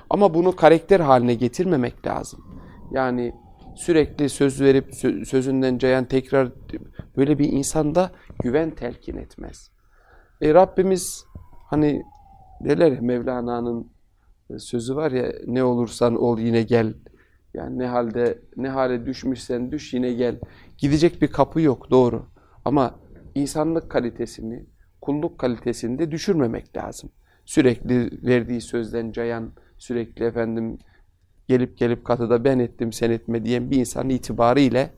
Ama bunu karakter haline getirmemek lazım. Yani sürekli söz verip sözünden cayan tekrar böyle bir insanda güven telkin etmez. E Rabbimiz hani derler ya Mevlana'nın sözü var ya ne olursan ol yine gel. Yani ne halde ne hale düşmüşsen düş yine gel. Gidecek bir kapı yok doğru. Ama insanlık kalitesini, kulluk kalitesini de düşürmemek lazım. Sürekli verdiği sözden cayan, sürekli efendim gelip gelip katıda ben ettim sen etme diyen bir insanın itibarı ile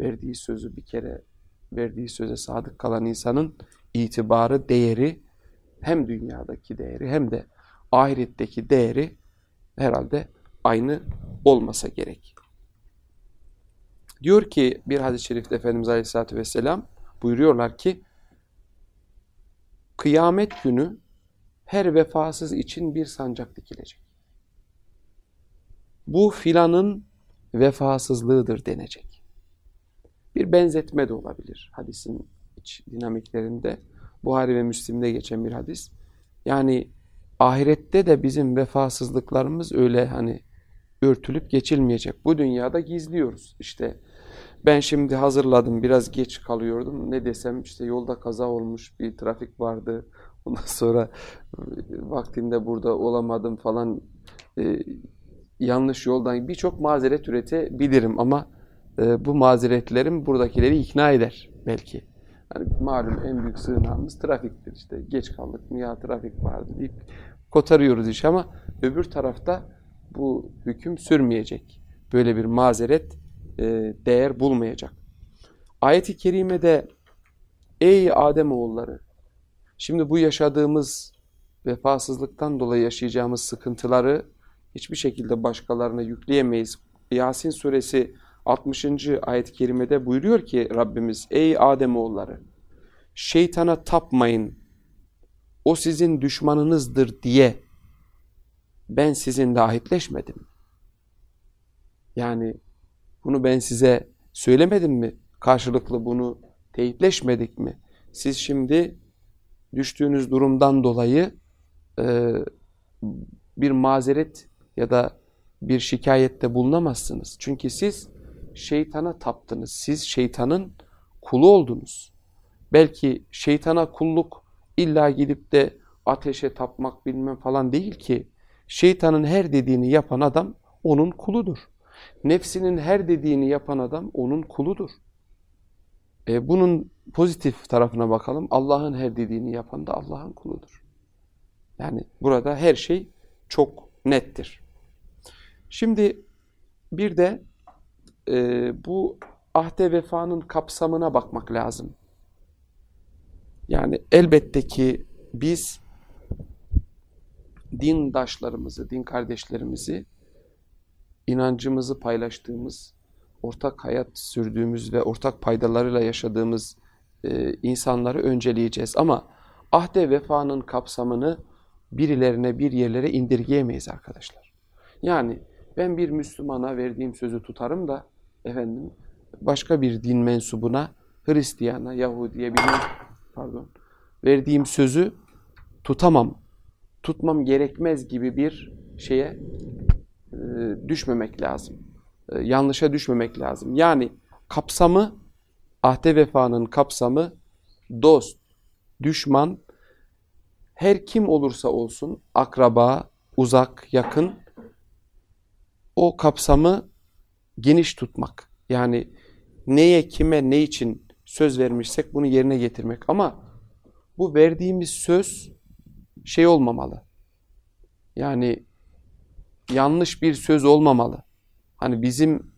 verdiği sözü bir kere verdiği söze sadık kalan insanın itibarı, değeri hem dünyadaki değeri hem de ahiretteki değeri herhalde aynı olmasa gerek. Diyor ki bir hadis-i şerifte Efendimiz Aleyhisselatü Vesselam buyuruyorlar ki kıyamet günü her vefasız için bir sancak dikilecek. Bu filanın vefasızlığıdır denecek. Bir benzetme de olabilir hadisin iç dinamiklerinde. Buhari ve Müslim'de geçen bir hadis. Yani ahirette de bizim vefasızlıklarımız öyle hani örtülüp geçilmeyecek. Bu dünyada gizliyoruz. İşte ben şimdi hazırladım biraz geç kalıyordum. Ne desem işte yolda kaza olmuş bir trafik vardı. Ondan sonra e, vaktinde burada olamadım falan e, yanlış yoldan birçok mazeret üretebilirim ama e, bu mazeretlerim buradakileri ikna eder belki. Yani malum en büyük sığınağımız trafiktir işte geç kaldık mı ya trafik vardı deyip kotarıyoruz iş ama öbür tarafta bu hüküm sürmeyecek. Böyle bir mazeret e, değer bulmayacak. Ayet-i kerimede ey Adem oğulları Şimdi bu yaşadığımız vefasızlıktan dolayı yaşayacağımız sıkıntıları hiçbir şekilde başkalarına yükleyemeyiz. Yasin suresi 60. ayet-i kerimede buyuruyor ki Rabbimiz Ey Ademoğulları şeytana tapmayın o sizin düşmanınızdır diye ben sizinle ahitleşmedim. Yani bunu ben size söylemedim mi? Karşılıklı bunu teyitleşmedik mi? Siz şimdi düştüğünüz durumdan dolayı e, bir mazeret ya da bir şikayette bulunamazsınız. Çünkü siz şeytana taptınız. Siz şeytanın kulu oldunuz. Belki şeytana kulluk illa gidip de ateşe tapmak bilmem falan değil ki. Şeytanın her dediğini yapan adam onun kuludur. Nefsinin her dediğini yapan adam onun kuludur. E, bunun pozitif tarafına bakalım. Allah'ın her dediğini yapan da Allah'ın kuludur. Yani burada her şey çok nettir. Şimdi bir de e, bu ahde vefanın kapsamına bakmak lazım. Yani elbette ki biz dindaşlarımızı, din kardeşlerimizi, inancımızı paylaştığımız ortak hayat sürdüğümüz ve ortak paydalarıyla yaşadığımız e, insanları önceleyeceğiz. Ama ahde vefanın kapsamını birilerine bir yerlere indirgeyemeyiz arkadaşlar. Yani Ben bir Müslümana verdiğim sözü tutarım da efendim başka bir din mensubuna, Hristiyana, Yahudiye bir pardon verdiğim sözü tutamam, tutmam gerekmez gibi bir şeye e, düşmemek lazım. E, yanlışa düşmemek lazım. Yani kapsamı, ahde vefanın kapsamı dost, düşman, her kim olursa olsun, akraba, uzak, yakın, o kapsamı geniş tutmak. Yani neye, kime, ne için söz vermişsek bunu yerine getirmek. Ama bu verdiğimiz söz şey olmamalı. Yani yanlış bir söz olmamalı. Hani bizim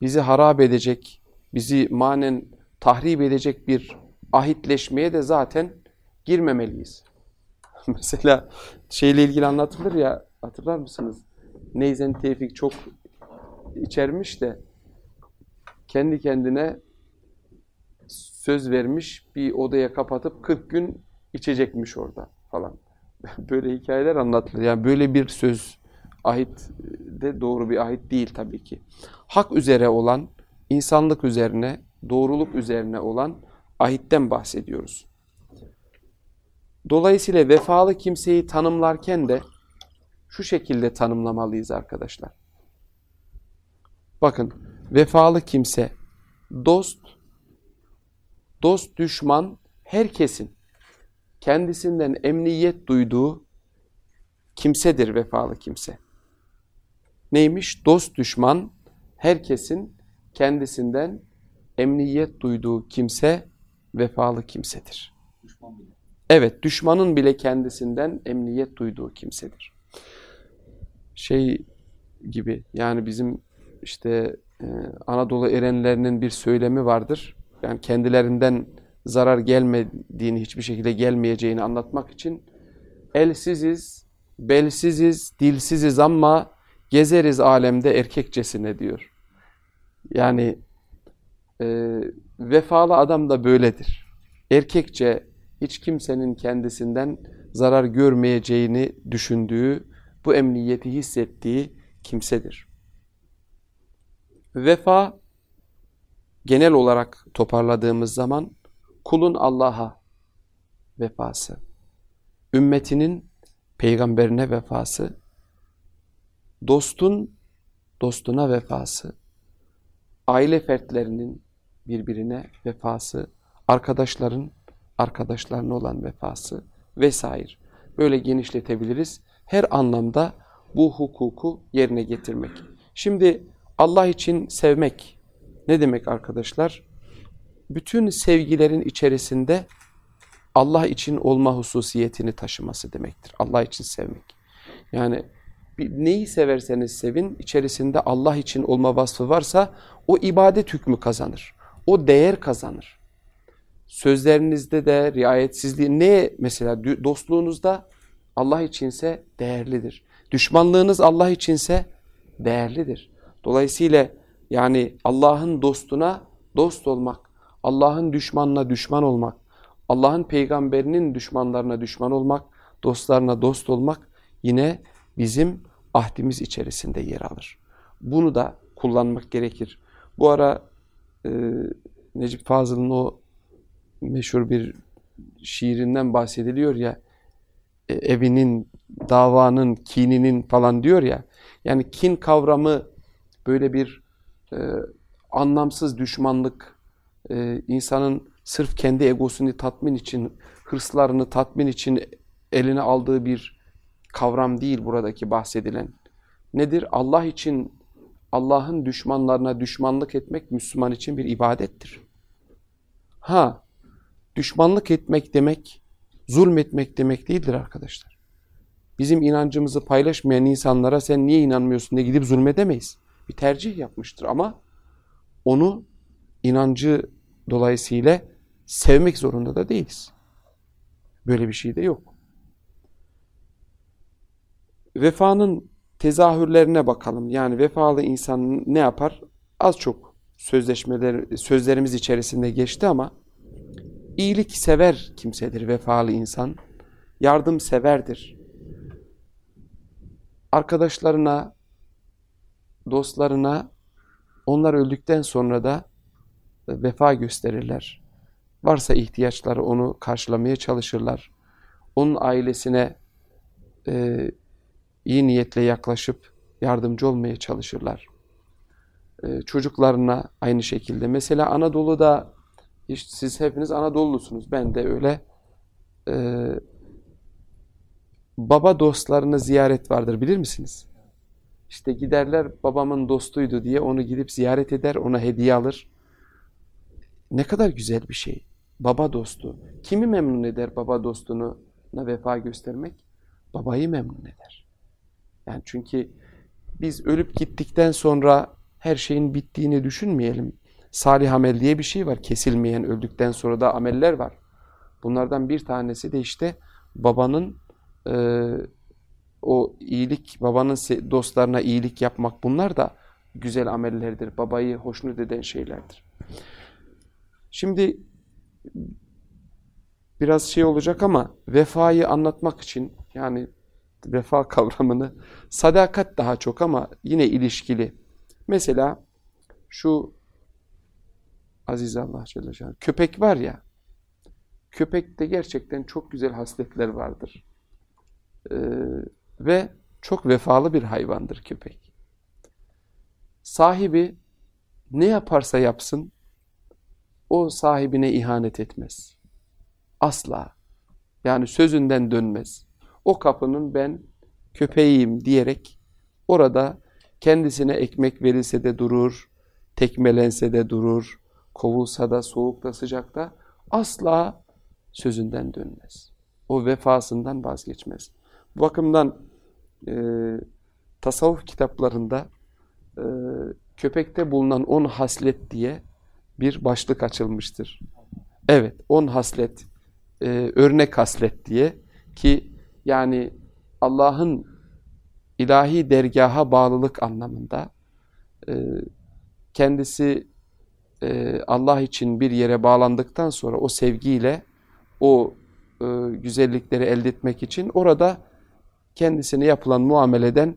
bizi harap edecek, bizi manen tahrip edecek bir ahitleşmeye de zaten girmemeliyiz. Mesela şeyle ilgili anlatılır ya hatırlar mısınız? Neyzen Tevfik çok içermiş de kendi kendine söz vermiş bir odaya kapatıp 40 gün içecekmiş orada falan. Böyle hikayeler anlatılır. Yani böyle bir söz ahit de doğru bir ahit değil tabii ki. Hak üzere olan, insanlık üzerine, doğruluk üzerine olan ahitten bahsediyoruz. Dolayısıyla vefalı kimseyi tanımlarken de şu şekilde tanımlamalıyız arkadaşlar. Bakın vefalı kimse dost, dost düşman herkesin kendisinden emniyet duyduğu kimsedir vefalı kimse. Neymiş? Dost düşman herkesin kendisinden emniyet duyduğu kimse vefalı kimsedir. Evet, düşmanın bile kendisinden emniyet duyduğu kimsedir. Şey gibi yani bizim işte e, Anadolu erenlerinin bir söylemi vardır. Yani kendilerinden zarar gelmediğini, hiçbir şekilde gelmeyeceğini anlatmak için elsiziz, belsiziz, dilsiziz ama gezeriz alemde erkekçesine diyor. Yani e, vefalı adam da böyledir. Erkekçe hiç kimsenin kendisinden zarar görmeyeceğini düşündüğü, bu emniyeti hissettiği kimsedir. Vefa genel olarak toparladığımız zaman kulun Allah'a vefası, ümmetinin peygamberine vefası, dostun dostuna vefası, aile fertlerinin birbirine vefası, arkadaşların arkadaşlarına olan vefası vesaire. Böyle genişletebiliriz. Her anlamda bu hukuku yerine getirmek. Şimdi Allah için sevmek ne demek arkadaşlar? Bütün sevgilerin içerisinde Allah için olma hususiyetini taşıması demektir. Allah için sevmek. Yani neyi severseniz sevin, içerisinde Allah için olma vasfı varsa o ibadet hükmü kazanır. O değer kazanır. Sözlerinizde de riayetsizliği ne mesela dostluğunuzda Allah içinse değerlidir. Düşmanlığınız Allah içinse değerlidir. Dolayısıyla yani Allah'ın dostuna dost olmak, Allah'ın düşmanına düşman olmak, Allah'ın peygamberinin düşmanlarına düşman olmak, dostlarına dost olmak yine bizim ahdimiz içerisinde yer alır. Bunu da kullanmak gerekir. Bu ara e, Necip Fazıl'ın o meşhur bir şiirinden bahsediliyor ya e, evinin, davanın, kininin falan diyor ya yani kin kavramı böyle bir e, anlamsız düşmanlık e, insanın sırf kendi egosunu tatmin için, hırslarını tatmin için eline aldığı bir kavram değil buradaki bahsedilen. Nedir? Allah için, Allah'ın düşmanlarına düşmanlık etmek Müslüman için bir ibadettir. Ha, düşmanlık etmek demek, zulmetmek demek değildir arkadaşlar. Bizim inancımızı paylaşmayan insanlara sen niye inanmıyorsun diye gidip zulmedemeyiz. Bir tercih yapmıştır ama onu inancı dolayısıyla sevmek zorunda da değiliz. Böyle bir şey de yok. Vefanın tezahürlerine bakalım. Yani vefalı insan ne yapar? Az çok sözleşmeler, sözlerimiz içerisinde geçti ama iyilik sever kimsedir vefalı insan. Yardım severdir. Arkadaşlarına dostlarına onlar öldükten sonra da vefa gösterirler. Varsa ihtiyaçları onu karşılamaya çalışırlar. Onun ailesine e, iyi niyetle yaklaşıp yardımcı olmaya çalışırlar. E, çocuklarına aynı şekilde. Mesela Anadolu'da işte siz hepiniz Anadolu'lusunuz. Ben de öyle. E, baba dostlarını ziyaret vardır bilir misiniz? İşte giderler babamın dostuydu diye onu gidip ziyaret eder, ona hediye alır. Ne kadar güzel bir şey. Baba dostu. Kimi memnun eder baba dostuna vefa göstermek? Babayı memnun eder. Yani çünkü biz ölüp gittikten sonra her şeyin bittiğini düşünmeyelim. Salih amel diye bir şey var. Kesilmeyen öldükten sonra da ameller var. Bunlardan bir tanesi de işte babanın e, o iyilik, babanın dostlarına iyilik yapmak bunlar da güzel amellerdir. Babayı hoşnut eden şeylerdir. Şimdi biraz şey olacak ama vefayı anlatmak için yani vefa kavramını sadakat daha çok ama yine ilişkili. Mesela şu Aziz Allah Celle Şah, köpek var ya köpekte gerçekten çok güzel hasletler vardır. Ee, ve çok vefalı bir hayvandır köpek. Sahibi ne yaparsa yapsın o sahibine ihanet etmez. Asla. Yani sözünden dönmez. O kapının ben köpeğiyim diyerek orada kendisine ekmek verilse de durur, tekmelense de durur, kovulsa da soğukta sıcakta asla sözünden dönmez. O vefasından vazgeçmez. Bu bakımdan e, tasavvuf kitaplarında e, köpekte bulunan on haslet diye bir başlık açılmıştır. Evet, on haslet, e, örnek haslet diye ki yani Allah'ın ilahi dergaha bağlılık anlamında e, kendisi e, Allah için bir yere bağlandıktan sonra o sevgiyle o e, güzellikleri elde etmek için orada kendisine yapılan muameleden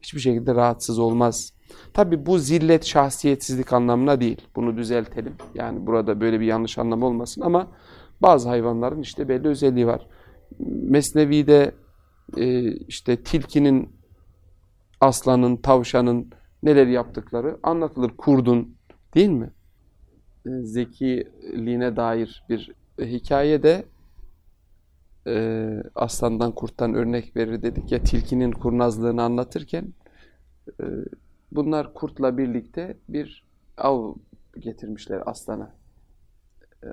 hiçbir şekilde rahatsız olmaz. Tabi bu zillet, şahsiyetsizlik anlamına değil. Bunu düzeltelim. Yani burada böyle bir yanlış anlam olmasın ama bazı hayvanların işte belli özelliği var. Mesnevi'de e, işte tilkinin, aslanın, tavşanın neler yaptıkları anlatılır. Kurdun değil mi? E, zekiliğine dair bir hikaye de e, aslandan kurttan örnek verir dedik ya tilkinin kurnazlığını anlatırken e, bunlar kurtla birlikte bir av getirmişler aslana. E,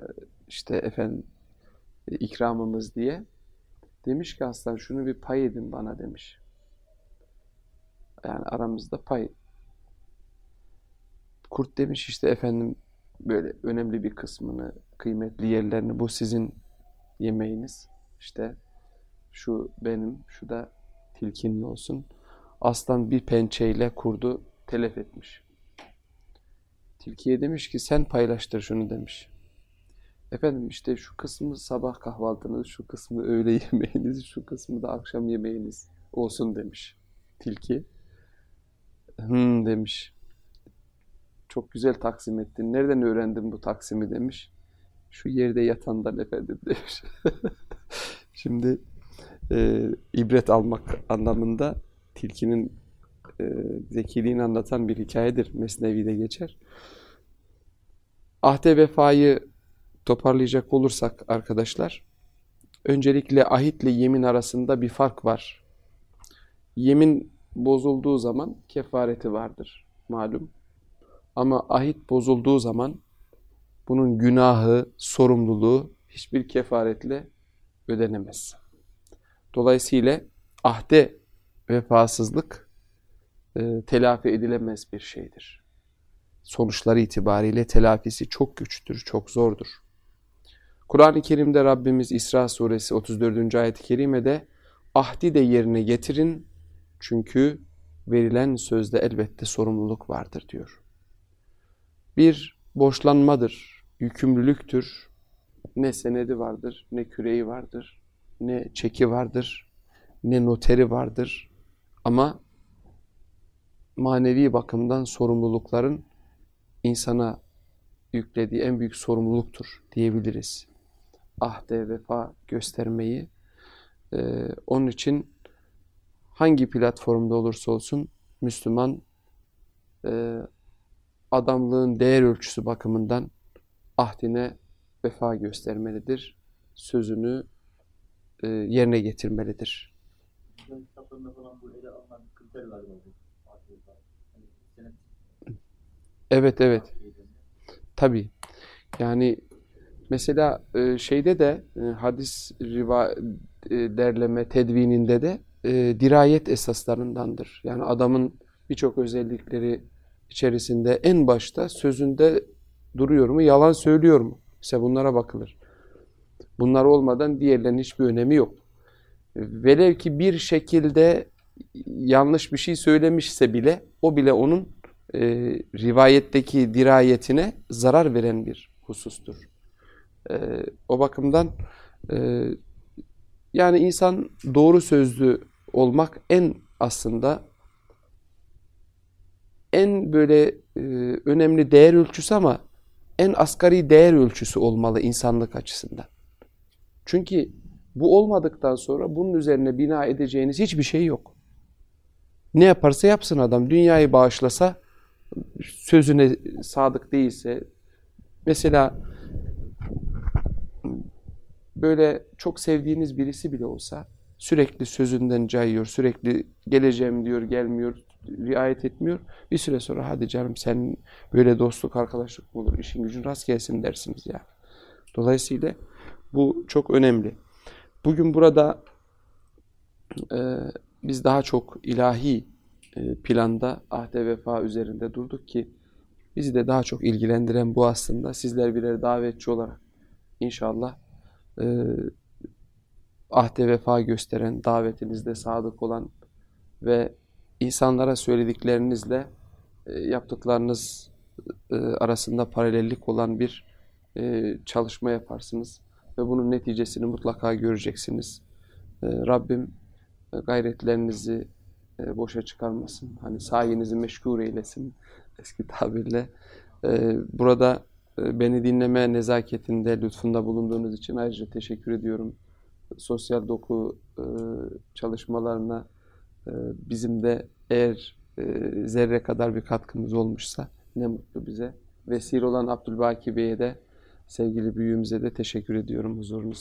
işte efendim ikramımız diye. Demiş ki aslan şunu bir pay edin bana demiş. Yani aramızda pay. Kurt demiş işte efendim böyle önemli bir kısmını, kıymetli yerlerini bu sizin yemeğiniz. İşte şu benim, şu da tilkinin olsun. Aslan bir pençeyle kurdu, telef etmiş. Tilkiye demiş ki sen paylaştır şunu demiş. Efendim işte şu kısmı sabah kahvaltınız, şu kısmı öğle yemeğiniz, şu kısmı da akşam yemeğiniz olsun demiş. Tilki. Hmm demiş. Çok güzel taksim ettin. Nereden öğrendin bu taksimi demiş. Şu yerde yatandan efendim demiş. Şimdi e, ibret almak anlamında tilkinin e, zekiliğini anlatan bir hikayedir. Mesnevi'de geçer. Ahde vefayı toparlayacak olursak arkadaşlar, öncelikle ahitle yemin arasında bir fark var. Yemin bozulduğu zaman kefareti vardır malum. Ama ahit bozulduğu zaman bunun günahı, sorumluluğu hiçbir kefaretle ödenemez. Dolayısıyla ahde vefasızlık e, telafi edilemez bir şeydir. Sonuçları itibariyle telafisi çok güçtür, çok zordur. Kur'an-ı Kerim'de Rabbimiz İsra suresi 34. ayet-i kerimede ahdi de yerine getirin çünkü verilen sözde elbette sorumluluk vardır diyor. Bir boşlanmadır, yükümlülüktür, ne senedi vardır, ne küreği vardır, ne çeki vardır, ne noteri vardır. Ama manevi bakımdan sorumlulukların insana yüklediği en büyük sorumluluktur diyebiliriz. Ahde vefa göstermeyi. Ee, onun için hangi platformda olursa olsun Müslüman e, adamlığın değer ölçüsü bakımından ahdine vefa göstermelidir. Sözünü e, yerine getirmelidir. Evet evet tabii. Yani mesela e, şeyde de e, hadis riva e, derleme tedvininde de e, dirayet esaslarındandır. Yani adamın birçok özellikleri içerisinde en başta sözünde duruyor mu, yalan söylüyor mu? Mesela bunlara bakılır. Bunlar olmadan diğerlerinin hiçbir önemi yok. Velev ki bir şekilde yanlış bir şey söylemişse bile o bile onun e, rivayetteki dirayetine zarar veren bir husustur. E, o bakımdan e, yani insan doğru sözlü olmak en aslında en böyle e, önemli değer ölçüsü ama en asgari değer ölçüsü olmalı insanlık açısından. Çünkü bu olmadıktan sonra bunun üzerine bina edeceğiniz hiçbir şey yok. Ne yaparsa yapsın adam. Dünyayı bağışlasa, sözüne sadık değilse, mesela böyle çok sevdiğiniz birisi bile olsa, sürekli sözünden cayıyor, sürekli geleceğim diyor, gelmiyor, riayet etmiyor. Bir süre sonra hadi canım sen böyle dostluk, arkadaşlık olur, işin gücün rast gelsin dersiniz ya. Dolayısıyla bu çok önemli. Bugün burada e, biz daha çok ilahi e, planda ahde vefa üzerinde durduk ki bizi de daha çok ilgilendiren bu aslında. Sizler birer davetçi olarak inşallah e, ahde vefa gösteren, davetinizde sadık olan ve insanlara söylediklerinizle e, yaptıklarınız e, arasında paralellik olan bir e, çalışma yaparsınız ve bunun neticesini mutlaka göreceksiniz. Rabbim gayretlerinizi boşa çıkarmasın. Hani sayenizi meşgul eylesin eski tabirle. Burada beni dinleme nezaketinde, lütfunda bulunduğunuz için ayrıca teşekkür ediyorum. Sosyal doku çalışmalarına bizim de eğer e, zerre kadar bir katkımız olmuşsa ne mutlu bize. Vesile olan Abdülbaki Bey'e de sevgili büyüğümüze de teşekkür ediyorum huzurunuzda.